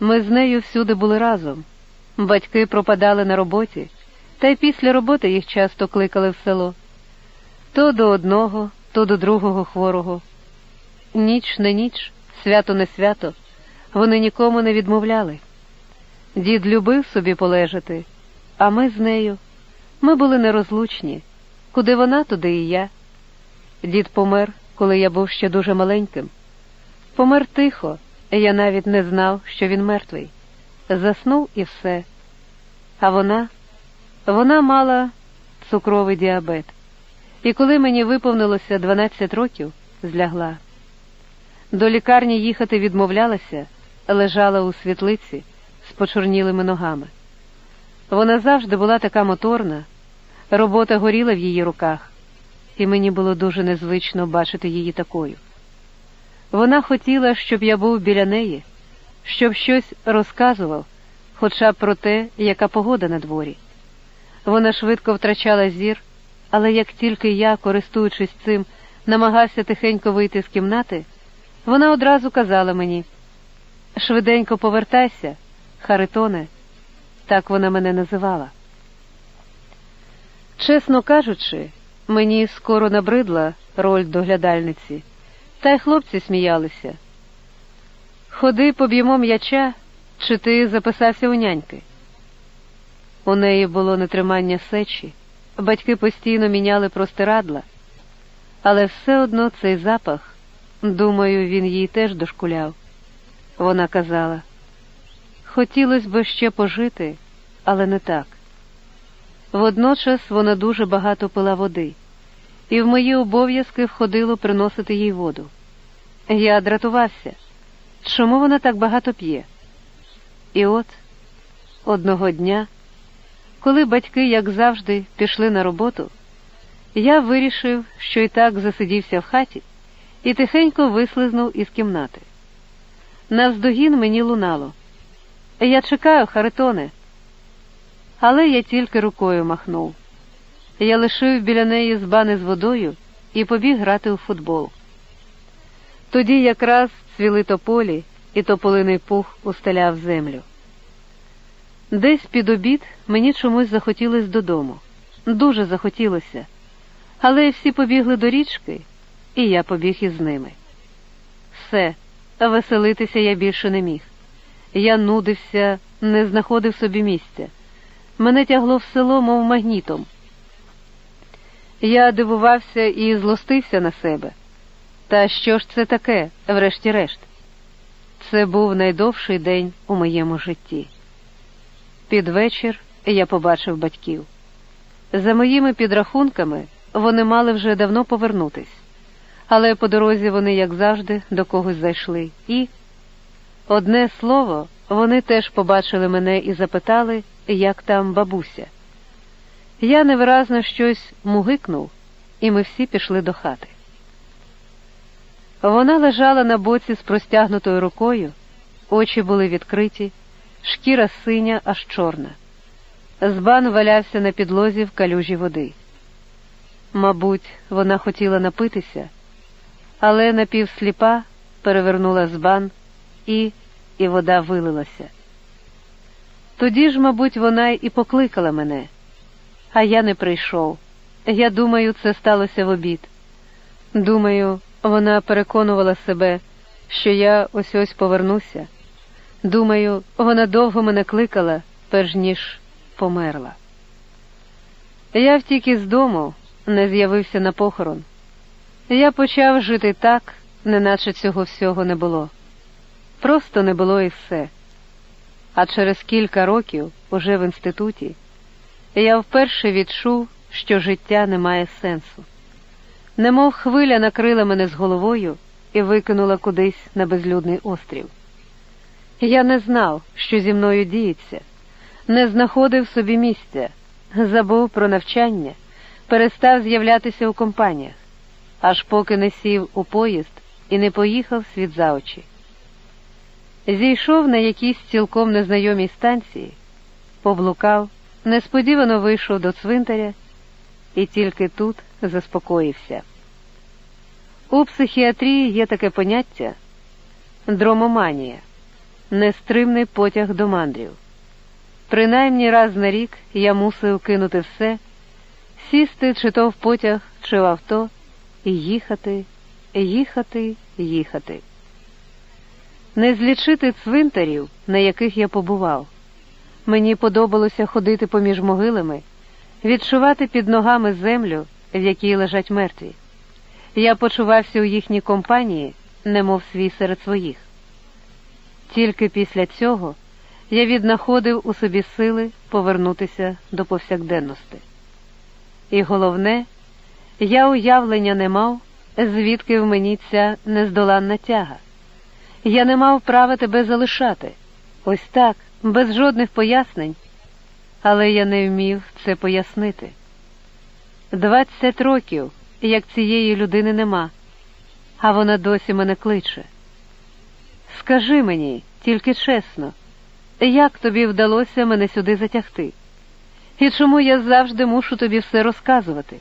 Ми з нею всюди були разом. Батьки пропадали на роботі, та й після роботи їх часто кликали в село то до одного, то до другого хворого. Ніч не ніч, свято не свято, вони нікому не відмовляли. Дід любив собі полежати, а ми з нею. Ми були нерозлучні. Куди вона, туди і я. Дід помер, коли я був ще дуже маленьким. Помер тихо, я навіть не знав, що він мертвий. Заснув і все. А вона, вона мала цукровий діабет. І коли мені виповнилося 12 років, злягла. До лікарні їхати відмовлялася, лежала у світлиці з почорнілими ногами. Вона завжди була така моторна, робота горіла в її руках, і мені було дуже незвично бачити її такою. Вона хотіла, щоб я був біля неї, щоб щось розказував, хоча б про те, яка погода на дворі. Вона швидко втрачала зір, але як тільки я, користуючись цим, намагався тихенько вийти з кімнати, вона одразу казала мені швиденько повертайся, Харитоне, так вона мене називала. Чесно кажучи, мені скоро набридла роль доглядальниці, та й хлопці сміялися. Ходи, поб'ємо м'яча, чи ти записався у няньки. У неї було нетримання сечі, батьки постійно міняли простирадла, але все одно цей запах, думаю, він їй теж дошкуляв. Вона казала, хотілося б ще пожити, але не так. Водночас вона дуже багато пила води, і в мої обов'язки входило приносити їй воду. Я дратувався, чому вона так багато п'є? І от одного дня, коли батьки, як завжди, пішли на роботу, я вирішив, що і так засидівся в хаті, і тихенько вислизнув із кімнати. Навздогін мені лунало. Я чекаю, Харитоне. Але я тільки рукою махнув. Я лишив біля неї збани з водою і побіг грати у футбол. Тоді якраз цвіли тополі, і тополиний пух устеляв землю. Десь під обід мені чомусь захотілося додому. Дуже захотілося. Але всі побігли до річки, і я побіг із ними. Все, веселитися я більше не міг. Я нудився, не знаходив собі місця. Мене тягло в село, мов магнітом. Я дивувався і злостився на себе. Та що ж це таке, врешті-решт? Це був найдовший день у моєму житті. Під вечір я побачив батьків. За моїми підрахунками, вони мали вже давно повернутись, але по дорозі вони, як завжди, до когось зайшли, і одне слово, вони теж побачили мене і запитали, як там бабуся. Я невиразно щось мугикнув, і ми всі пішли до хати. Вона лежала на боці з простягнутою рукою, очі були відкриті, шкіра синя, аж чорна. Збан валявся на підлозі в калюжі води. Мабуть, вона хотіла напитися, але напівсліпа перевернула збан і, і вода вилилася. Тоді ж, мабуть, вона і покликала мене, а я не прийшов. Я думаю, це сталося в обід. Думаю, вона переконувала себе, що я ось ось повернуся. Думаю, вона довго мене кликала, перш ніж померла. Я втік із дому, не з'явився на похорон. Я почав жити так, неначе цього всього не було. Просто не було і все. А через кілька років, уже в інституті, я вперше відчув, що життя не має сенсу. Немов хвиля накрила мене з головою і викинула кудись на безлюдний острів. Я не знав, що зі мною діється, не знаходив собі місця, забув про навчання, перестав з'являтися у компаніях, аж поки не сів у поїзд і не поїхав світ за очі. Зійшов на якійсь цілком незнайомій станції, поблукав, несподівано вийшов до цвинтаря і тільки тут заспокоївся. У психіатрії є таке поняття дромоманія. нестримний потяг до мандрів. Принаймні раз на рік я мусив кинути все, сісти чи то в потяг, чи в авто, і їхати, їхати, їхати. Не злічити цвинтарів, на яких я побував. Мені подобалося ходити поміж могилами, відчувати під ногами землю, в якій лежать мертві. Я почувався у їхній компанії, немов свій серед своїх. Тільки після цього я віднаходив у собі сили повернутися до повсякденності. І головне, я уявлення не мав, звідки в мені ця нездоланна тяга. Я не мав права тебе залишати. Ось так, без жодних пояснень, але я не вмів це пояснити. Двадцять років, як цієї людини нема, а вона досі мене кличе. Скажи мені, тільки чесно, як тобі вдалося мене сюди затягти? І чому я завжди мушу тобі все розказувати,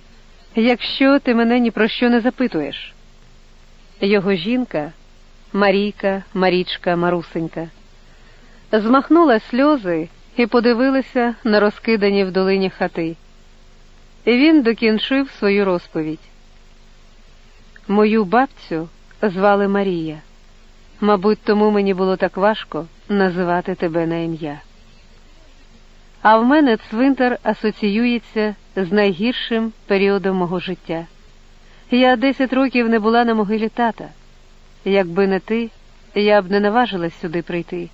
якщо ти мене ні про що не запитуєш? Його жінка, Марійка, Марічка, Марусенька, змахнула сльози і подивилася на розкидані в долині хати. Він докінчив свою розповідь. Мою бабцю звали Марія. Мабуть, тому мені було так важко називати тебе на ім'я. А в мене цвинтар асоціюється з найгіршим періодом мого життя. Я десять років не була на могилі тата. Якби не ти, я б не наважилась сюди прийти.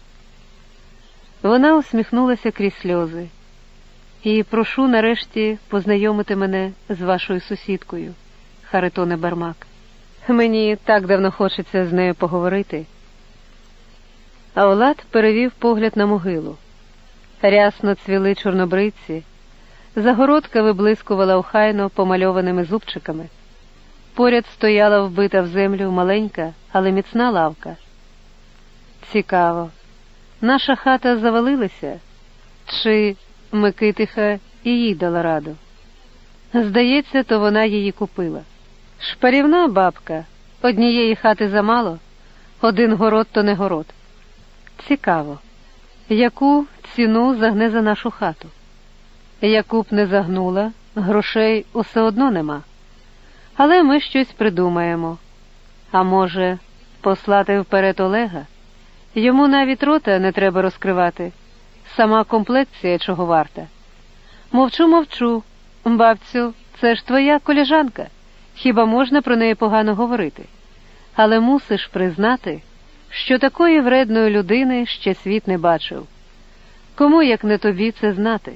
Вона усміхнулася крізь сльози. І прошу нарешті познайомити мене з вашою сусідкою, Харитоне Бармак. Мені так давно хочеться з нею поговорити. А Олад перевів погляд на могилу. Рясно цвіли чорнобриці, загородка виблискувала охайно помальованими зубчиками. Поряд стояла вбита в землю маленька, але міцна лавка. Цікаво, наша хата завалилася, чи Микитиха і їй дала раду? Здається, то вона її купила. Шпарівна бабка, однієї хати замало, один город то не город. Цікаво, яку ціну загне за нашу хату? Яку б не загнула, грошей усе одно нема. Але ми щось придумаємо. А може, послати вперед Олега? Йому навіть рота не треба розкривати. Сама комплекція чого варта. Мовчу, мовчу. Бабцю, це ж твоя коліжанка. Хіба можна про неї погано говорити? Але мусиш признати, що такої вредної людини ще світ не бачив. Кому, як не тобі, це знати?